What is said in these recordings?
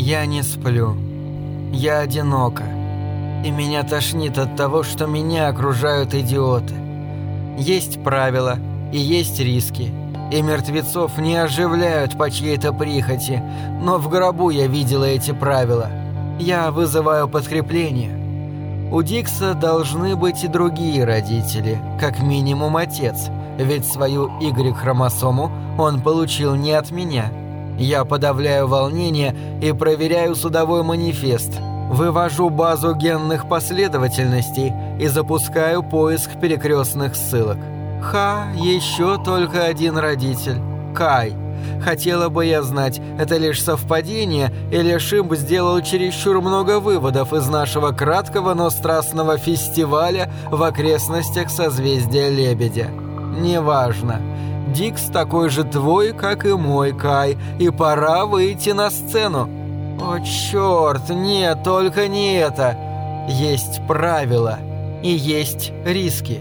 Я не сплю. Я одинока. И меня тошнит от того, что меня окружают идиоты. Есть правила и есть риски. И мертвецов не оживляют по чьей-то прихоти, но в гробу я видела эти правила. Я вызываю подкрепление. У Дикса должны быть и другие родители, как минимум отец, ведь свою Y-хромосому он получил не от меня. Я подавляю волнение и проверяю судовой манифест, вывожу базу генных последовательностей и запускаю поиск перекрестных ссылок. Ха, еще только один родитель. Кай. Хотела бы я знать, это лишь совпадение, или Шимб сделал чересчур много выводов из нашего краткого, но страстного фестиваля в окрестностях созвездия Лебедя. Неважно. Дикс такой же твой, как и мой, Кай, и пора выйти на сцену. О, черт, нет, только не это. Есть правила и есть риски.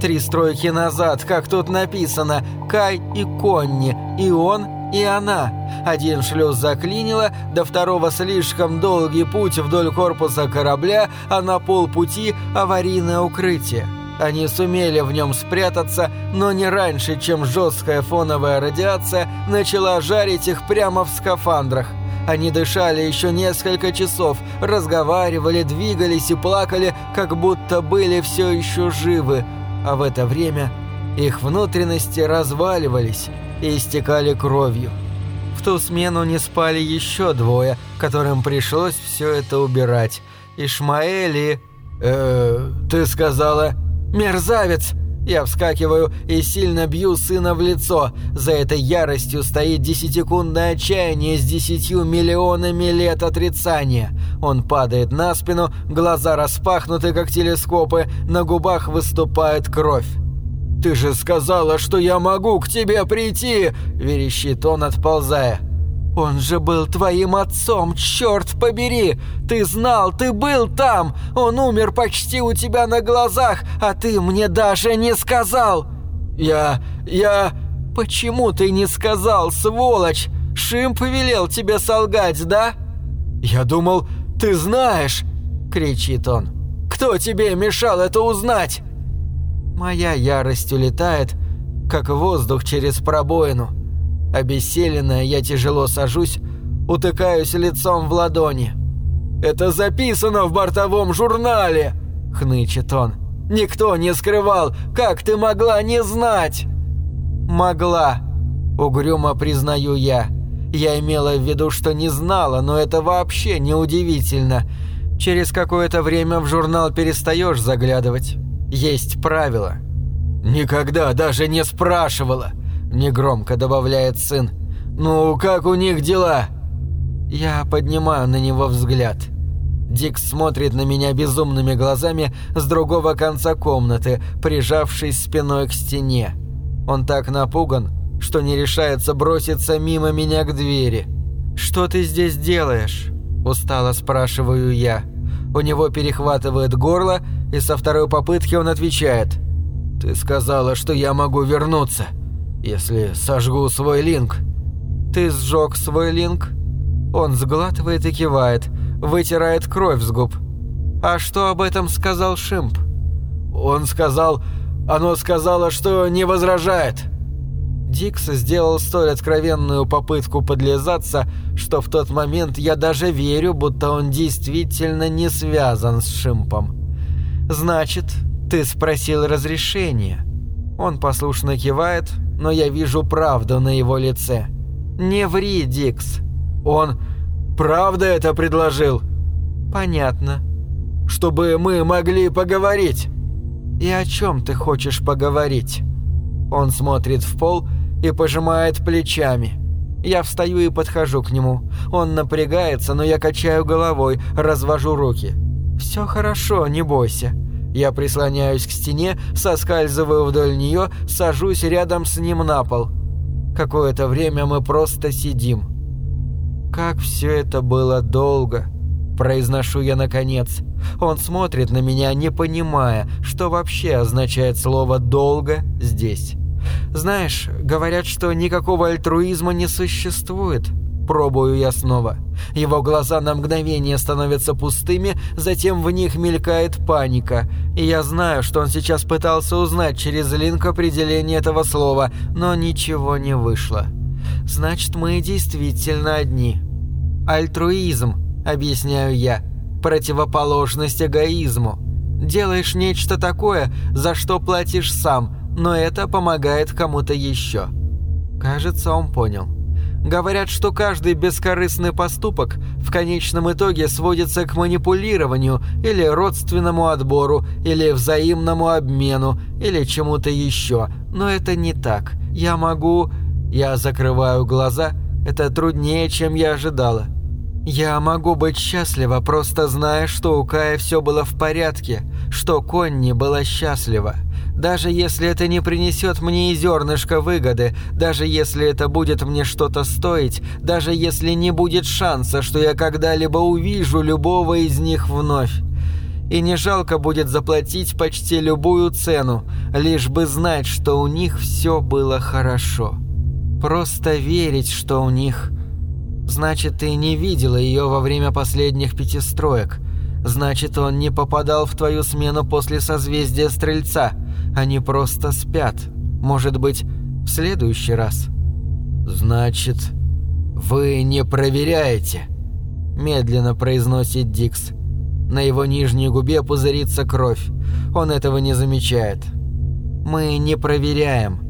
Три стройки назад, как тут написано, Кай и Конни, и он, и она. Один шлюз заклинило, до второго слишком долгий путь вдоль корпуса корабля, а на полпути аварийное укрытие. Они сумели в нем спрятаться, но не раньше, чем жесткая фоновая радиация начала жарить их прямо в скафандрах. Они дышали еще несколько часов, разговаривали, двигались и плакали, как будто были все еще живы, а в это время их внутренности разваливались и истекали кровью. В ту смену не спали еще двое, которым пришлось все это убирать. Ишмаэль и... «Э, ты сказала...» «Мерзавец!» Я вскакиваю и сильно бью сына в лицо. За этой яростью стоит десятикундное отчаяние с десятью миллионами лет отрицания. Он падает на спину, глаза распахнуты, как телескопы, на губах выступает кровь. «Ты же сказала, что я могу к тебе прийти!» – верещит он, отползая. «Он же был твоим отцом, черт побери! Ты знал, ты был там! Он умер почти у тебя на глазах, а ты мне даже не сказал!» «Я... я...» «Почему ты не сказал, сволочь? Шимп велел тебе солгать, да?» «Я думал, ты знаешь!» — кричит он. «Кто тебе мешал это узнать?» Моя ярость улетает, как воздух через пробоину. Обессиленная, я тяжело сажусь, утыкаюсь лицом в ладони. «Это записано в бортовом журнале!» — хнычет он. «Никто не скрывал! Как ты могла не знать?» «Могла!» — угрюмо признаю я. Я имела в виду, что не знала, но это вообще не удивительно. Через какое-то время в журнал перестаешь заглядывать. Есть правила. «Никогда даже не спрашивала!» Негромко добавляет сын. «Ну, как у них дела?» Я поднимаю на него взгляд. Дикс смотрит на меня безумными глазами с другого конца комнаты, прижавшись спиной к стене. Он так напуган, что не решается броситься мимо меня к двери. «Что ты здесь делаешь?» – устало спрашиваю я. У него перехватывает горло, и со второй попытки он отвечает. «Ты сказала, что я могу вернуться, если сожгу свой линк». «Ты сжег свой линк?» Он сглатывает и кивает, вытирает кровь с губ. «А что об этом сказал Шимп?» «Он сказал... Оно сказала, что не возражает». Дикс сделал столь откровенную попытку подлизаться, что в тот момент я даже верю, будто он действительно не связан с Шимпом. «Значит, ты спросил разрешения?» Он послушно кивает, но я вижу правду на его лице. «Не ври, Дикс». «Он правда это предложил?» «Понятно». «Чтобы мы могли поговорить». «И о чем ты хочешь поговорить?» Он смотрит в пол и пожимает плечами. Я встаю и подхожу к нему. Он напрягается, но я качаю головой, развожу руки. «Все хорошо, не бойся». Я прислоняюсь к стене, соскальзываю вдоль нее, сажусь рядом с ним на пол. Какое-то время мы просто сидим. «Как все это было долго!» Произношу я наконец. Он смотрит на меня, не понимая, что вообще означает слово «долго» здесь. Знаешь, говорят, что никакого альтруизма не существует. Пробую я снова. Его глаза на мгновение становятся пустыми, затем в них мелькает паника. И я знаю, что он сейчас пытался узнать через линк определение этого слова, но ничего не вышло. Значит, мы действительно одни. Альтруизм, объясняю я, противоположность эгоизму. Делаешь нечто такое, за что платишь сам, но это помогает кому-то еще. Кажется, он понял. Говорят, что каждый бескорыстный поступок в конечном итоге сводится к манипулированию или родственному отбору, или взаимному обмену, или чему-то еще. Но это не так. Я могу... Я закрываю глаза. Это труднее, чем я ожидала. Я могу быть счастлива, просто зная, что у Кая все было в порядке, что Конни была счастлива. Даже если это не принесет мне и зернышко выгоды, даже если это будет мне что-то стоить, даже если не будет шанса, что я когда-либо увижу любого из них вновь. И не жалко будет заплатить почти любую цену, лишь бы знать, что у них все было хорошо. Просто верить, что у них... Значит, ты не видела ее во время последних пяти строек. Значит, он не попадал в твою смену после созвездия Стрельца. Они просто спят. Может быть, в следующий раз. Значит, вы не проверяете? Медленно произносит Дикс. На его нижней губе пузырится кровь. Он этого не замечает. Мы не проверяем.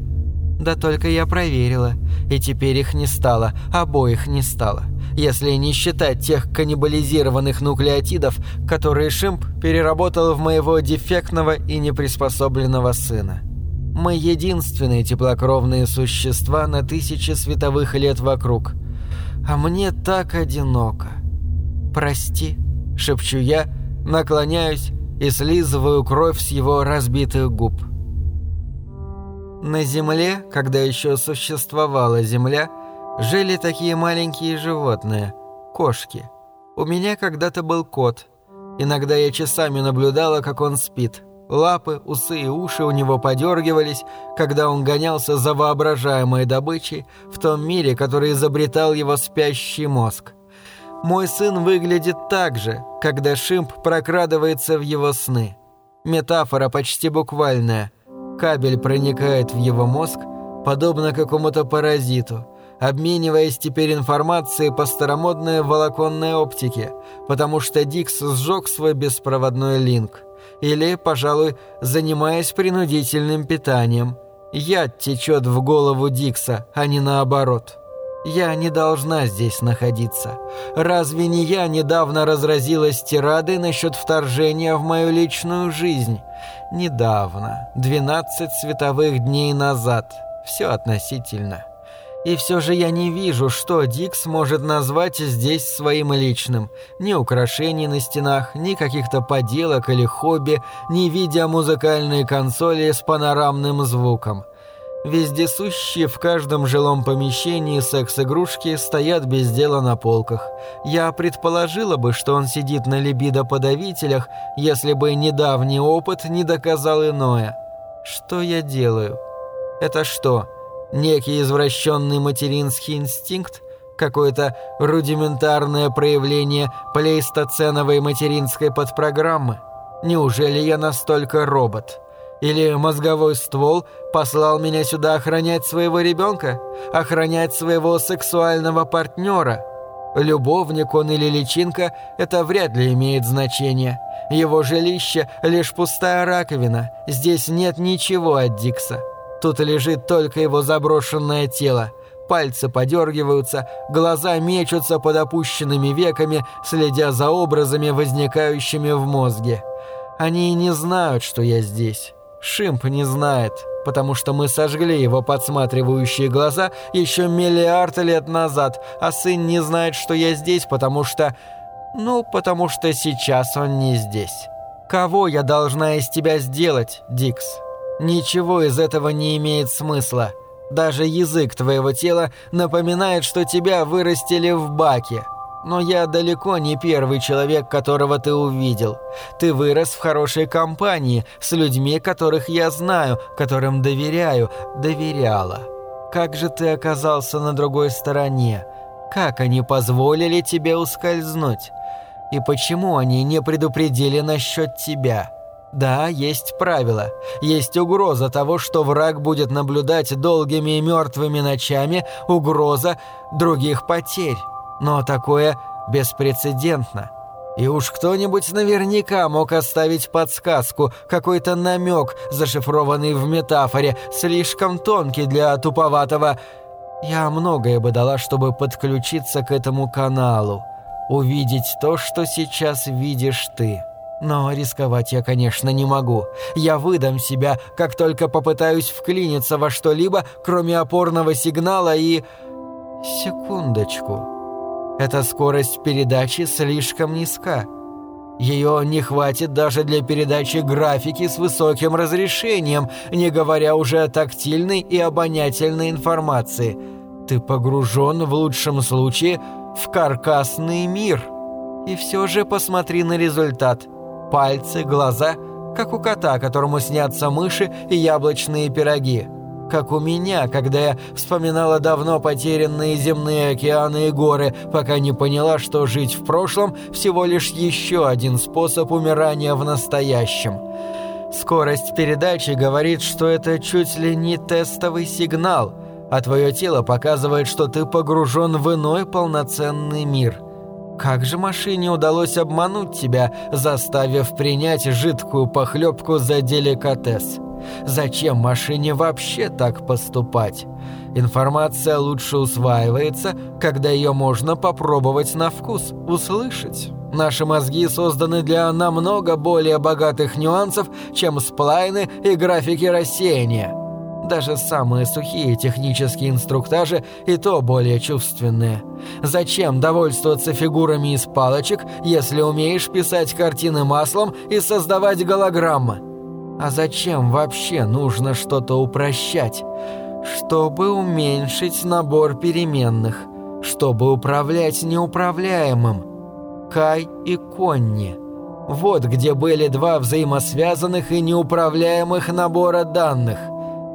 Да только я проверила, и теперь их не стало, обоих не стало если не считать тех каннибализированных нуклеотидов, которые Шимп переработал в моего дефектного и неприспособленного сына. Мы единственные теплокровные существа на тысячи световых лет вокруг. А мне так одиноко. «Прости», — шепчу я, наклоняюсь и слизываю кровь с его разбитых губ. На Земле, когда еще существовала Земля, — жили такие маленькие животные – кошки. У меня когда-то был кот. Иногда я часами наблюдала, как он спит. Лапы, усы и уши у него подергивались, когда он гонялся за воображаемой добычей в том мире, который изобретал его спящий мозг. Мой сын выглядит так же, когда Шимп прокрадывается в его сны. Метафора почти буквальная. Кабель проникает в его мозг, подобно какому-то паразиту – обмениваясь теперь информацией по старомодной волоконной оптике, потому что Дикс сжег свой беспроводной линк. Или, пожалуй, занимаясь принудительным питанием. Яд течет в голову Дикса, а не наоборот. Я не должна здесь находиться. Разве не я недавно разразилась тирадой насчет вторжения в мою личную жизнь? Недавно. 12 световых дней назад. Все относительно. И все же я не вижу, что Дикс может назвать здесь своим личным. Ни украшений на стенах, ни каких-то поделок или хобби, ни видеомузыкальные консоли с панорамным звуком. Вездесущие в каждом жилом помещении секс-игрушки стоят без дела на полках. Я предположила бы, что он сидит на либидо-подавителях, если бы недавний опыт не доказал иное. Что я делаю? Это что, Некий извращенный материнский инстинкт? Какое-то рудиментарное проявление плейстоценовой материнской подпрограммы? Неужели я настолько робот? Или мозговой ствол послал меня сюда охранять своего ребенка? Охранять своего сексуального партнера? Любовник он или личинка – это вряд ли имеет значение. Его жилище – лишь пустая раковина. Здесь нет ничего от Дикса. Тут лежит только его заброшенное тело. Пальцы подергиваются, глаза мечутся под опущенными веками, следя за образами, возникающими в мозге. Они не знают, что я здесь. Шимп не знает, потому что мы сожгли его подсматривающие глаза еще миллиард лет назад, а сын не знает, что я здесь, потому что... Ну, потому что сейчас он не здесь. Кого я должна из тебя сделать, Дикс?» Ничего из этого не имеет смысла. Даже язык твоего тела напоминает, что тебя вырастили в баке. Но я далеко не первый человек, которого ты увидел. Ты вырос в хорошей компании, с людьми, которых я знаю, которым доверяю, доверяла. Как же ты оказался на другой стороне? Как они позволили тебе ускользнуть? И почему они не предупредили насчет тебя? Да, есть правила. Есть угроза того, что враг будет наблюдать долгими и мертвыми ночами, угроза других потерь. Но такое беспрецедентно. И уж кто-нибудь наверняка мог оставить подсказку, какой-то намек, зашифрованный в метафоре, слишком тонкий для туповатого. Я многое бы дала, чтобы подключиться к этому каналу, увидеть то, что сейчас видишь ты. Но рисковать я, конечно, не могу. Я выдам себя, как только попытаюсь вклиниться во что-либо, кроме опорного сигнала и... Секундочку. Эта скорость передачи слишком низка. Ее не хватит даже для передачи графики с высоким разрешением, не говоря уже о тактильной и обонятельной информации. Ты погружен в лучшем случае в каркасный мир. И все же посмотри на результат. Пальцы, глаза, как у кота, которому снятся мыши и яблочные пироги как у меня, когда я вспоминала давно потерянные земные океаны и горы, пока не поняла, что жить в прошлом – всего лишь еще один способ умирания в настоящем. Скорость передачи говорит, что это чуть ли не тестовый сигнал, а твое тело показывает, что ты погружен в иной полноценный мир. Как же машине удалось обмануть тебя, заставив принять жидкую похлебку за деликатес? Зачем машине вообще так поступать? Информация лучше усваивается, когда ее можно попробовать на вкус, услышать. Наши мозги созданы для намного более богатых нюансов, чем сплайны и графики рассеяния. Даже самые сухие технические инструктажи и то более чувственные. Зачем довольствоваться фигурами из палочек, если умеешь писать картины маслом и создавать голограммы? А зачем вообще нужно что-то упрощать? Чтобы уменьшить набор переменных, чтобы управлять неуправляемым. Кай и Конни. Вот где были два взаимосвязанных и неуправляемых набора данных.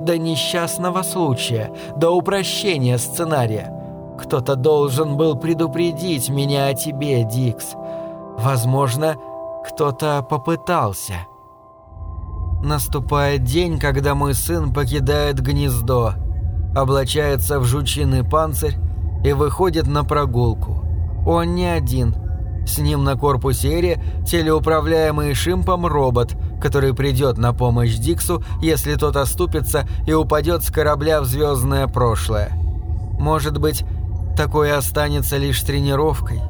До несчастного случая, до упрощения сценария. Кто-то должен был предупредить меня о тебе, Дикс. Возможно, кто-то попытался». Наступает день, когда мой сын покидает гнездо, облачается в жучиный панцирь и выходит на прогулку. Он не один. С ним на корпусе Эри телеуправляемый шимпом робот, который придет на помощь Диксу, если тот оступится и упадет с корабля в звездное прошлое. Может быть, такое останется лишь тренировкой.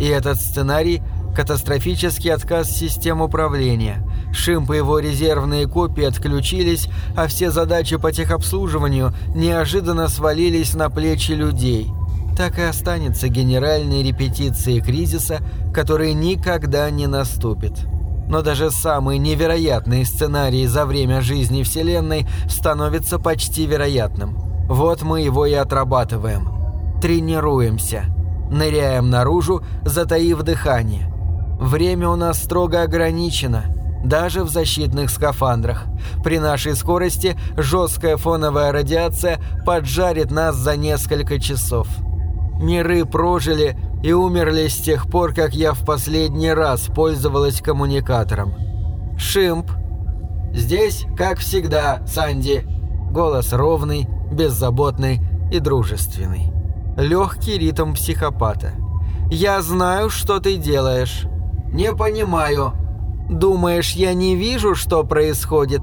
И этот сценарий – Катастрофический отказ систем управления. Шимп и его резервные копии отключились, а все задачи по техобслуживанию неожиданно свалились на плечи людей. Так и останется генеральной репетицией кризиса, который никогда не наступит. Но даже самый невероятный сценарий за время жизни Вселенной становится почти вероятным. Вот мы его и отрабатываем. Тренируемся. Ныряем наружу, затаив дыхание. Время у нас строго ограничено, даже в защитных скафандрах. При нашей скорости жесткая фоновая радиация поджарит нас за несколько часов. Миры прожили и умерли с тех пор, как я в последний раз пользовалась коммуникатором. Шимп. Здесь, как всегда, Санди. Голос ровный, беззаботный и дружественный. Легкий ритм психопата. «Я знаю, что ты делаешь. «Не понимаю». «Думаешь, я не вижу, что происходит?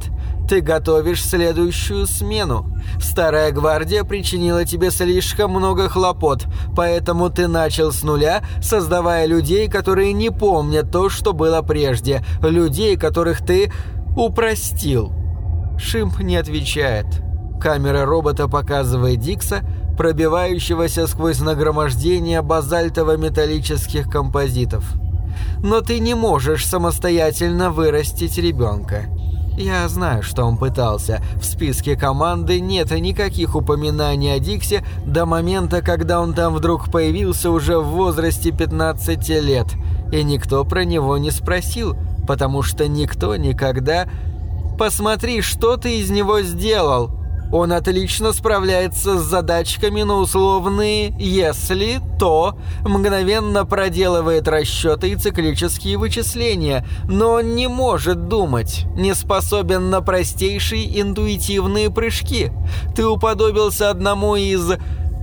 Ты готовишь следующую смену. Старая гвардия причинила тебе слишком много хлопот, поэтому ты начал с нуля, создавая людей, которые не помнят то, что было прежде, людей, которых ты упростил». Шимп не отвечает. Камера робота показывает Дикса, пробивающегося сквозь нагромождение базальтово-металлических композитов но ты не можешь самостоятельно вырастить ребенка. Я знаю, что он пытался. В списке команды нет никаких упоминаний о Диксе до момента, когда он там вдруг появился уже в возрасте 15 лет. И никто про него не спросил, потому что никто никогда... «Посмотри, что ты из него сделал!» Он отлично справляется с задачками на условные «если», «то», мгновенно проделывает расчеты и циклические вычисления, но он не может думать, не способен на простейшие интуитивные прыжки. Ты уподобился одному из...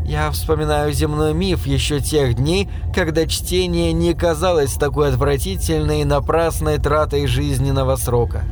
Я вспоминаю земной миф еще тех дней, когда чтение не казалось такой отвратительной и напрасной тратой жизненного срока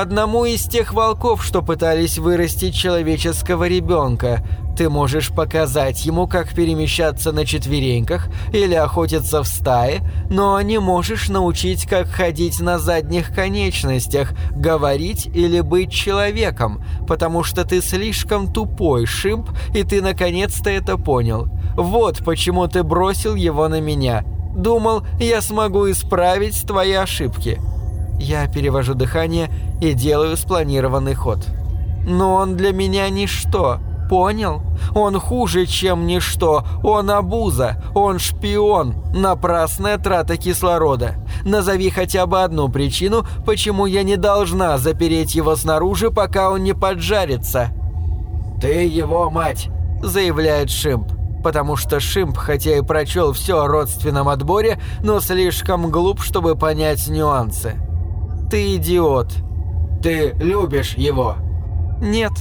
одному из тех волков, что пытались вырастить человеческого ребенка. Ты можешь показать ему, как перемещаться на четвереньках или охотиться в стае, но не можешь научить, как ходить на задних конечностях, говорить или быть человеком, потому что ты слишком тупой, Шимп, и ты наконец-то это понял. Вот почему ты бросил его на меня. Думал, я смогу исправить твои ошибки. Я перевожу дыхание и делаю спланированный ход. Но он для меня ничто. Понял? Он хуже, чем ничто. Он обуза. Он шпион. Напрасная трата кислорода. Назови хотя бы одну причину, почему я не должна запереть его снаружи, пока он не поджарится. «Ты его мать», — заявляет Шимп. Потому что Шимп, хотя и прочел все о родственном отборе, но слишком глуп, чтобы понять нюансы. «Ты идиот», ты любишь его?» «Нет».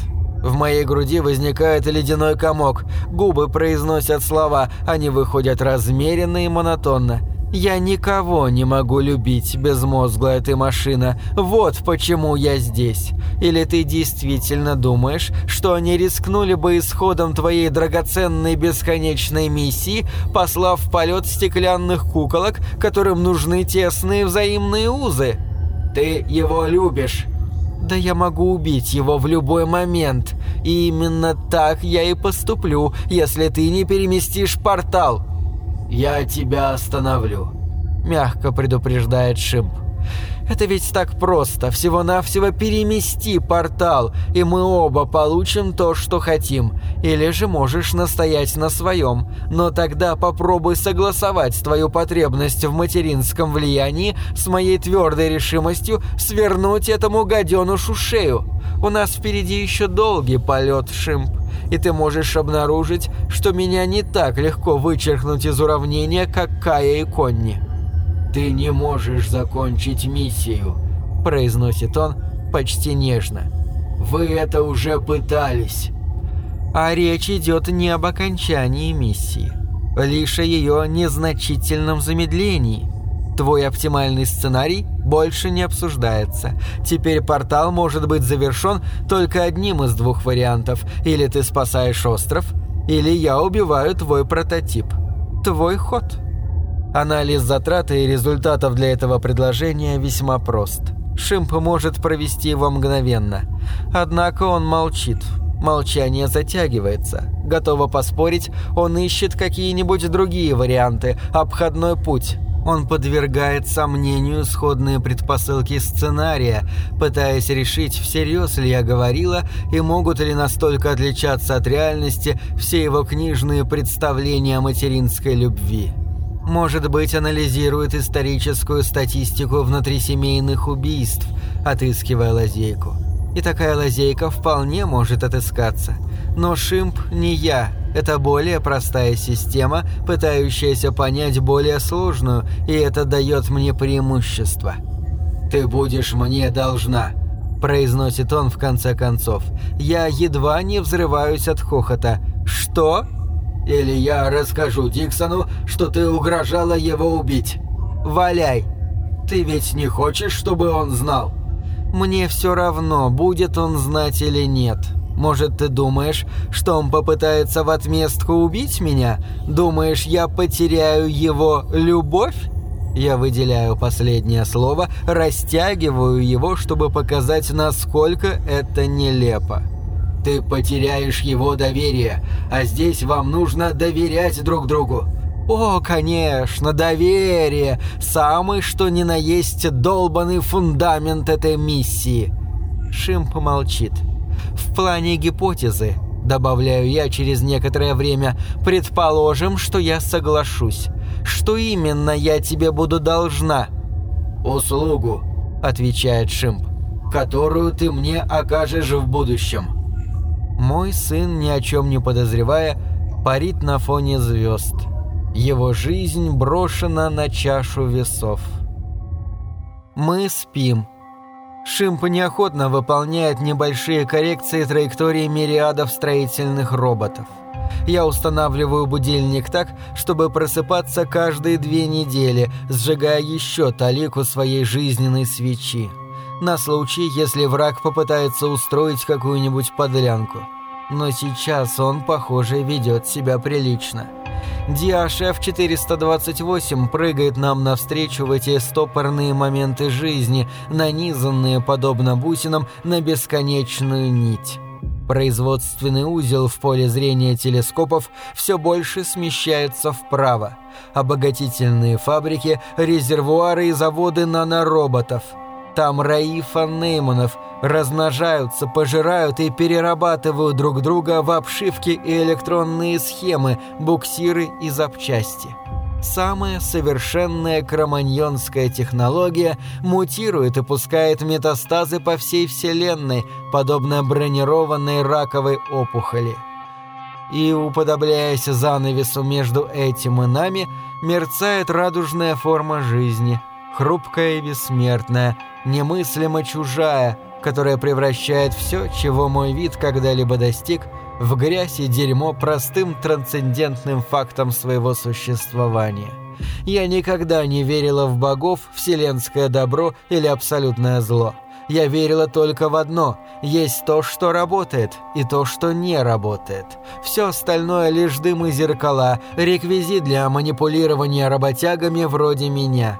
В моей груди возникает ледяной комок. Губы произносят слова, они выходят размеренно и монотонно. «Я никого не могу любить, безмозглая ты машина. Вот почему я здесь. Или ты действительно думаешь, что они рискнули бы исходом твоей драгоценной бесконечной миссии, послав в полет стеклянных куколок, которым нужны тесные взаимные узы?» «Ты его любишь». Да я могу убить его в любой момент. И именно так я и поступлю, если ты не переместишь портал. Я тебя остановлю. Мягко предупреждает Шимп. Это ведь так просто. Всего-навсего перемести портал, и мы оба получим то, что хотим. Или же можешь настоять на своем. Но тогда попробуй согласовать твою потребность в материнском влиянии с моей твердой решимостью свернуть этому гаденушу шею. У нас впереди еще долгий полет, Шимп. И ты можешь обнаружить, что меня не так легко вычеркнуть из уравнения, как Кая и Конни. «Ты не можешь закончить миссию», – произносит он почти нежно. «Вы это уже пытались». А речь идет не об окончании миссии, лишь о ее незначительном замедлении. Твой оптимальный сценарий больше не обсуждается. Теперь портал может быть завершен только одним из двух вариантов. Или ты спасаешь остров, или я убиваю твой прототип. Твой ход. Анализ затрат и результатов для этого предложения весьма прост. Шимп может провести его мгновенно. Однако он молчит. Молчание затягивается. Готово поспорить, он ищет какие-нибудь другие варианты, обходной путь. Он подвергает сомнению сходные предпосылки сценария, пытаясь решить, всерьез ли я говорила и могут ли настолько отличаться от реальности все его книжные представления о материнской любви. Может быть, анализирует историческую статистику внутрисемейных убийств, отыскивая лазейку. И такая лазейка вполне может отыскаться. Но Шимп не я. Это более простая система, пытающаяся понять более сложную, и это дает мне преимущество. «Ты будешь мне должна», – произносит он в конце концов. Я едва не взрываюсь от хохота. «Что?» Или я расскажу Диксону, что ты угрожала его убить. Валяй. Ты ведь не хочешь, чтобы он знал? Мне все равно, будет он знать или нет. Может, ты думаешь, что он попытается в отместку убить меня? Думаешь, я потеряю его любовь? Я выделяю последнее слово, растягиваю его, чтобы показать, насколько это нелепо. Ты потеряешь его доверие, а здесь вам нужно доверять друг другу. О, конечно, доверие. Самый что ни на есть долбанный фундамент этой миссии. Шим помолчит. В плане гипотезы, добавляю я через некоторое время, предположим, что я соглашусь. Что именно я тебе буду должна? Услугу, отвечает Шимп, которую ты мне окажешь в будущем. Мой сын, ни о чем не подозревая, парит на фоне звезд. Его жизнь брошена на чашу весов. Мы спим. Шимп неохотно выполняет небольшие коррекции траектории мириадов строительных роботов. Я устанавливаю будильник так, чтобы просыпаться каждые две недели, сжигая еще талику своей жизненной свечи. На случай, если враг попытается устроить какую-нибудь подлянку. Но сейчас он, похоже, ведет себя прилично. Диашеф 428 прыгает нам навстречу в эти стопорные моменты жизни, нанизанные, подобно бусинам, на бесконечную нить. Производственный узел в поле зрения телескопов все больше смещается вправо. Обогатительные фабрики, резервуары и заводы нанороботов. Там Раифа Нейманов размножаются, пожирают и перерабатывают друг друга в обшивки и электронные схемы, буксиры и запчасти. Самая совершенная кроманьонская технология мутирует и пускает метастазы по всей Вселенной, подобно бронированной раковой опухоли. И, уподобляясь занавесу между этим и нами, мерцает радужная форма жизни, хрупкая и бессмертная, немыслимо чужая, которая превращает все, чего мой вид когда-либо достиг, в грязь и дерьмо простым трансцендентным фактом своего существования. Я никогда не верила в богов, вселенское добро или абсолютное зло. Я верила только в одно – есть то, что работает, и то, что не работает. Все остальное лишь дым и зеркала, реквизит для манипулирования работягами вроде меня.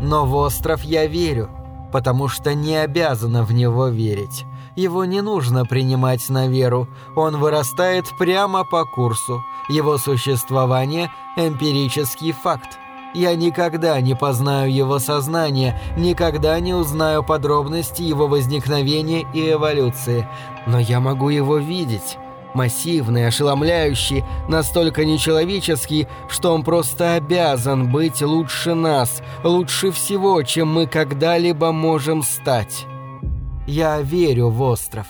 Но в остров я верю, потому что не обязана в него верить его не нужно принимать на веру, он вырастает прямо по курсу. Его существование – эмпирический факт. Я никогда не познаю его сознание, никогда не узнаю подробности его возникновения и эволюции, но я могу его видеть. Массивный, ошеломляющий, настолько нечеловеческий, что он просто обязан быть лучше нас, лучше всего, чем мы когда-либо можем стать. Я верю в остров.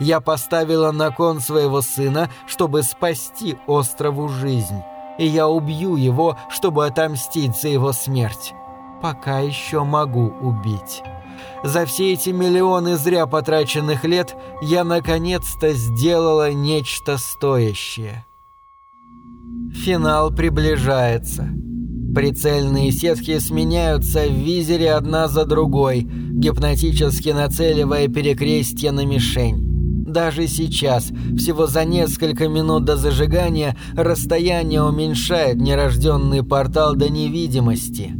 Я поставила на кон своего сына, чтобы спасти острову жизнь. И я убью его, чтобы отомстить за его смерть. Пока еще могу убить. За все эти миллионы зря потраченных лет я наконец-то сделала нечто стоящее. Финал приближается. Прицельные сетки сменяются в визере одна за другой, гипнотически нацеливая перекрестье на мишень. Даже сейчас, всего за несколько минут до зажигания, расстояние уменьшает нерожденный портал до невидимости.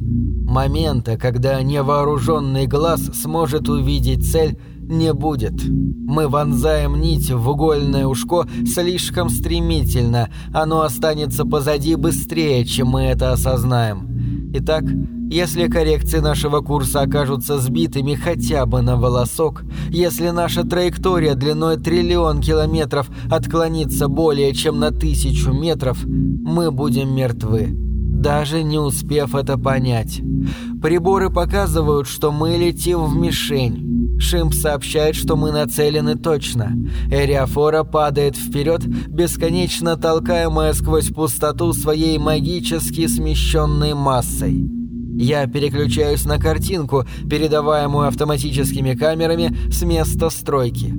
Момента, когда невооруженный глаз сможет увидеть цель, не будет. Мы вонзаем нить в угольное ушко слишком стремительно, оно останется позади быстрее, чем мы это осознаем. Итак, если коррекции нашего курса окажутся сбитыми хотя бы на волосок, если наша траектория длиной триллион километров отклонится более чем на тысячу метров, мы будем мертвы, даже не успев это понять. Приборы показывают, что мы летим в мишень. Шимп сообщает, что мы нацелены точно. Эриафора падает вперед, бесконечно толкаемая сквозь пустоту своей магически смещенной массой. Я переключаюсь на картинку, передаваемую автоматическими камерами с места стройки.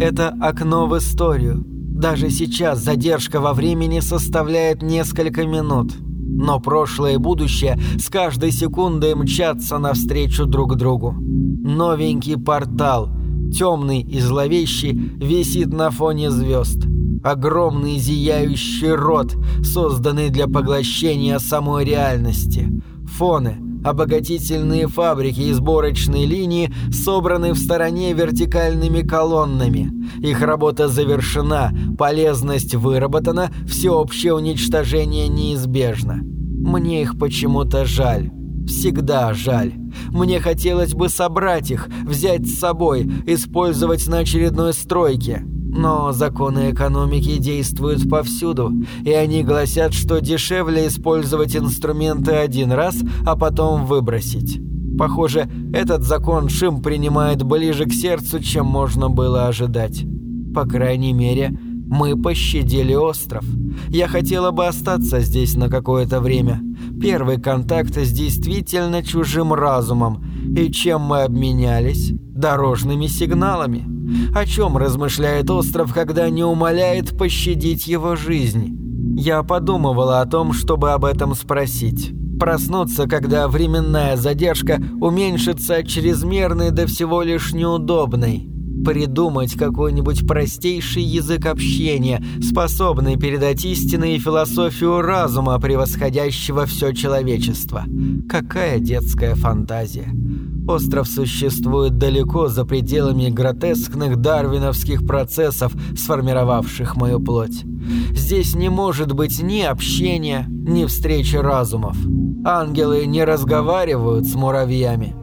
Это окно в историю. Даже сейчас задержка во времени составляет несколько минут. Но прошлое и будущее с каждой секундой мчатся навстречу друг другу. Новенький портал, темный и зловещий, висит на фоне звезд. Огромный зияющий рот, созданный для поглощения самой реальности. Фоны, обогатительные фабрики и сборочные линии собраны в стороне вертикальными колоннами. Их работа завершена, полезность выработана, всеобщее уничтожение неизбежно. Мне их почему-то жаль. Всегда жаль. Мне хотелось бы собрать их, взять с собой, использовать на очередной стройке. Но законы экономики действуют повсюду, и они гласят, что дешевле использовать инструменты один раз, а потом выбросить. Похоже, этот закон Шим принимает ближе к сердцу, чем можно было ожидать. По крайней мере, Мы пощадили остров. Я хотела бы остаться здесь на какое-то время. Первый контакт с действительно чужим разумом. И чем мы обменялись? Дорожными сигналами. О чем размышляет остров, когда не умоляет пощадить его жизнь? Я подумывала о том, чтобы об этом спросить. Проснуться, когда временная задержка уменьшится чрезмерной до всего лишь неудобной придумать какой-нибудь простейший язык общения, способный передать истины и философию разума, превосходящего все человечество. Какая детская фантазия. Остров существует далеко за пределами гротескных дарвиновских процессов, сформировавших мою плоть. Здесь не может быть ни общения, ни встречи разумов. Ангелы не разговаривают с муравьями.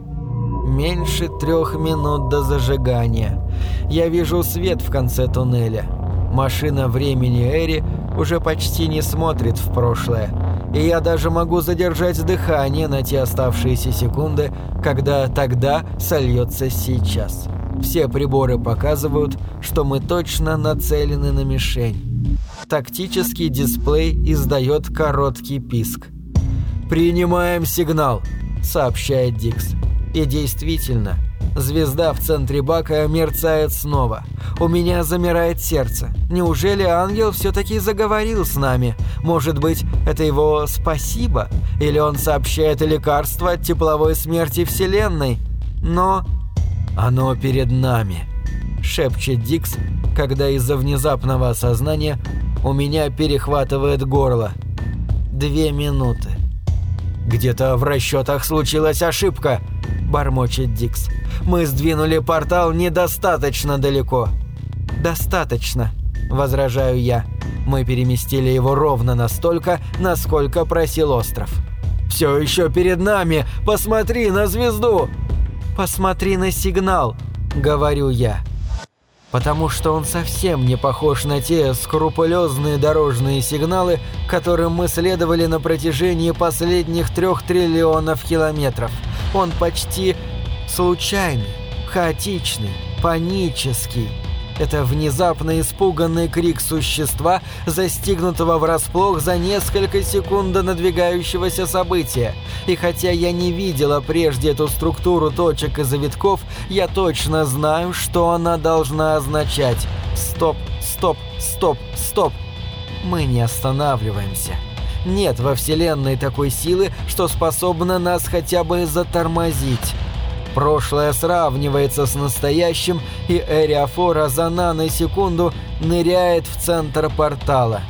Меньше трех минут до зажигания. Я вижу свет в конце туннеля. Машина времени Эри уже почти не смотрит в прошлое. И я даже могу задержать дыхание на те оставшиеся секунды, когда тогда сольется сейчас. Все приборы показывают, что мы точно нацелены на мишень. Тактический дисплей издает короткий писк. «Принимаем сигнал», — сообщает Дикс. И действительно, звезда в центре бака мерцает снова. У меня замирает сердце. Неужели ангел все-таки заговорил с нами? Может быть, это его спасибо? Или он сообщает лекарство от тепловой смерти Вселенной? Но оно перед нами, шепчет Дикс, когда из-за внезапного осознания у меня перехватывает горло. Две минуты. Где-то в расчетах случилась ошибка бормочет Дикс. «Мы сдвинули портал недостаточно далеко». «Достаточно», — возражаю я. Мы переместили его ровно настолько, насколько просил остров. «Все еще перед нами! Посмотри на звезду!» «Посмотри на сигнал!» — говорю я. Потому что он совсем не похож на те скрупулезные дорожные сигналы, которым мы следовали на протяжении последних трех триллионов километров — он почти случайный, хаотичный, панический. Это внезапно испуганный крик существа, застигнутого врасплох за несколько секунд до надвигающегося события. И хотя я не видела прежде эту структуру точек и завитков, я точно знаю, что она должна означать. Стоп, стоп, стоп, стоп. Мы не останавливаемся. Нет во Вселенной такой силы, что способна нас хотя бы затормозить. Прошлое сравнивается с настоящим, и Эриафора за наносекунду ныряет в центр портала.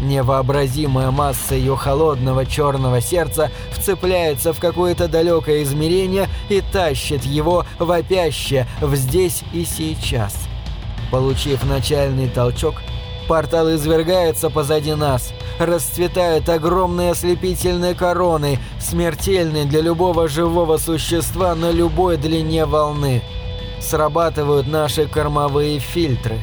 Невообразимая масса ее холодного черного сердца вцепляется в какое-то далекое измерение и тащит его вопяще в здесь и сейчас. Получив начальный толчок, портал извергается позади нас – расцветают огромные ослепительные короны, смертельные для любого живого существа на любой длине волны. Срабатывают наши кормовые фильтры.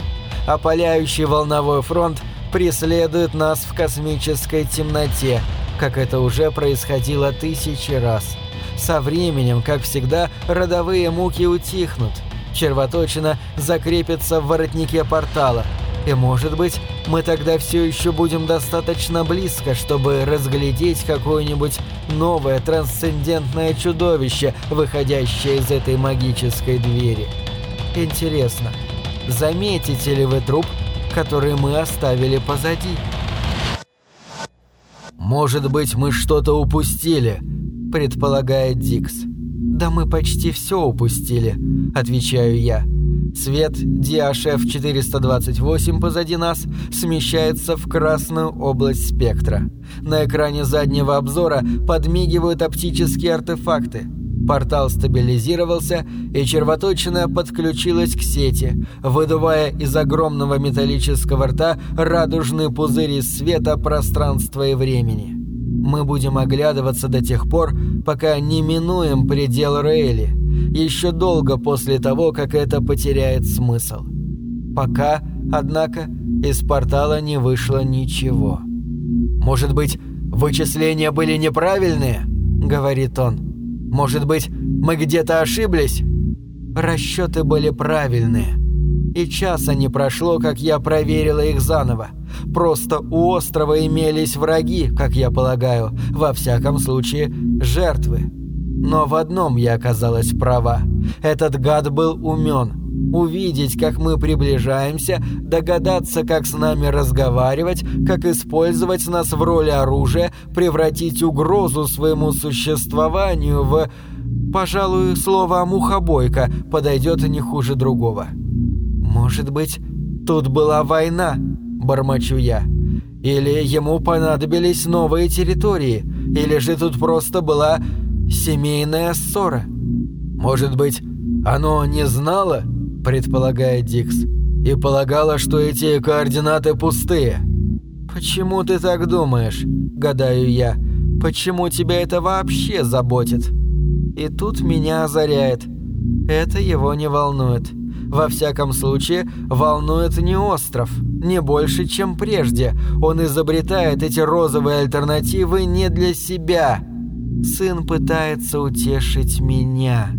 Опаляющий волновой фронт преследует нас в космической темноте, как это уже происходило тысячи раз. Со временем, как всегда, родовые муки утихнут. Червоточина закрепится в воротнике портала – и может быть, мы тогда все еще будем достаточно близко, чтобы разглядеть какое-нибудь новое трансцендентное чудовище, выходящее из этой магической двери. Интересно, заметите ли вы труп, который мы оставили позади? «Может быть, мы что-то упустили», — предполагает Дикс. «Да мы почти все упустили», — отвечаю я. Свет DHF-428 позади нас смещается в красную область спектра. На экране заднего обзора подмигивают оптические артефакты. Портал стабилизировался, и червоточина подключилась к сети, выдувая из огромного металлического рта радужные пузыри света, пространства и времени. Мы будем оглядываться до тех пор, пока не минуем предел Рейли – еще долго после того, как это потеряет смысл. Пока, однако, из портала не вышло ничего. «Может быть, вычисления были неправильные?» — говорит он. «Может быть, мы где-то ошиблись?» Расчеты были правильные. И часа не прошло, как я проверила их заново. Просто у острова имелись враги, как я полагаю, во всяком случае, жертвы. Но в одном я оказалась права. Этот гад был умен. Увидеть, как мы приближаемся, догадаться, как с нами разговаривать, как использовать нас в роли оружия, превратить угрозу своему существованию в... Пожалуй, слово «мухобойка» подойдет не хуже другого. «Может быть, тут была война?» – бормочу я. «Или ему понадобились новые территории? Или же тут просто была семейная ссора?» «Может быть, оно не знало?» – предполагает Дикс. «И полагало, что эти координаты пустые». «Почему ты так думаешь?» – гадаю я. «Почему тебя это вообще заботит?» И тут меня озаряет. Это его не волнует. Во всяком случае, волнует не остров, не больше, чем прежде. Он изобретает эти розовые альтернативы не для себя. Сын пытается утешить меня.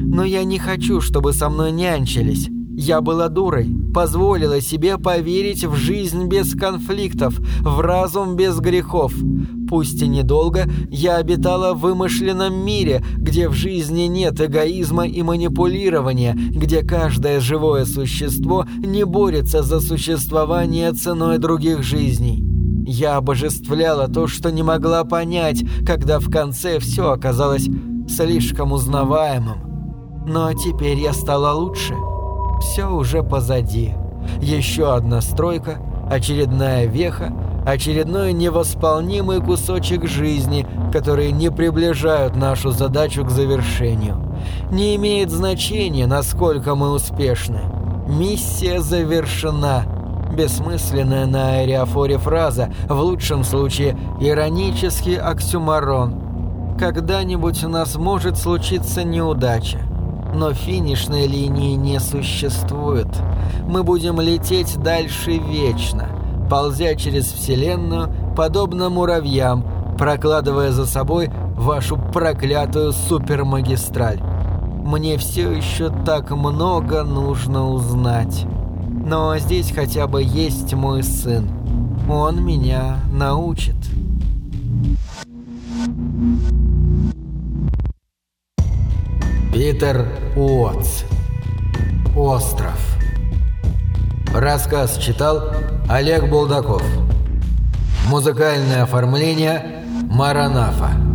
Но я не хочу, чтобы со мной нянчились. Я была дурой, позволила себе поверить в жизнь без конфликтов, в разум без грехов. Пусть и недолго, я обитала в вымышленном мире, где в жизни нет эгоизма и манипулирования, где каждое живое существо не борется за существование ценой других жизней. Я обожествляла то, что не могла понять, когда в конце все оказалось слишком узнаваемым. Но теперь я стала лучше. Все уже позади. Еще одна стройка, очередная веха, очередной невосполнимый кусочек жизни, которые не приближают нашу задачу к завершению. Не имеет значения, насколько мы успешны. Миссия завершена. Бессмысленная на аэриафоре фраза, в лучшем случае иронический оксюмарон. Когда-нибудь у нас может случиться неудача но финишной линии не существует. Мы будем лететь дальше вечно, ползя через Вселенную, подобно муравьям, прокладывая за собой вашу проклятую супермагистраль. Мне все еще так много нужно узнать. Но здесь хотя бы есть мой сын. Он меня научит. Питер Уотс. Остров. Рассказ читал Олег Булдаков. Музыкальное оформление Маранафа.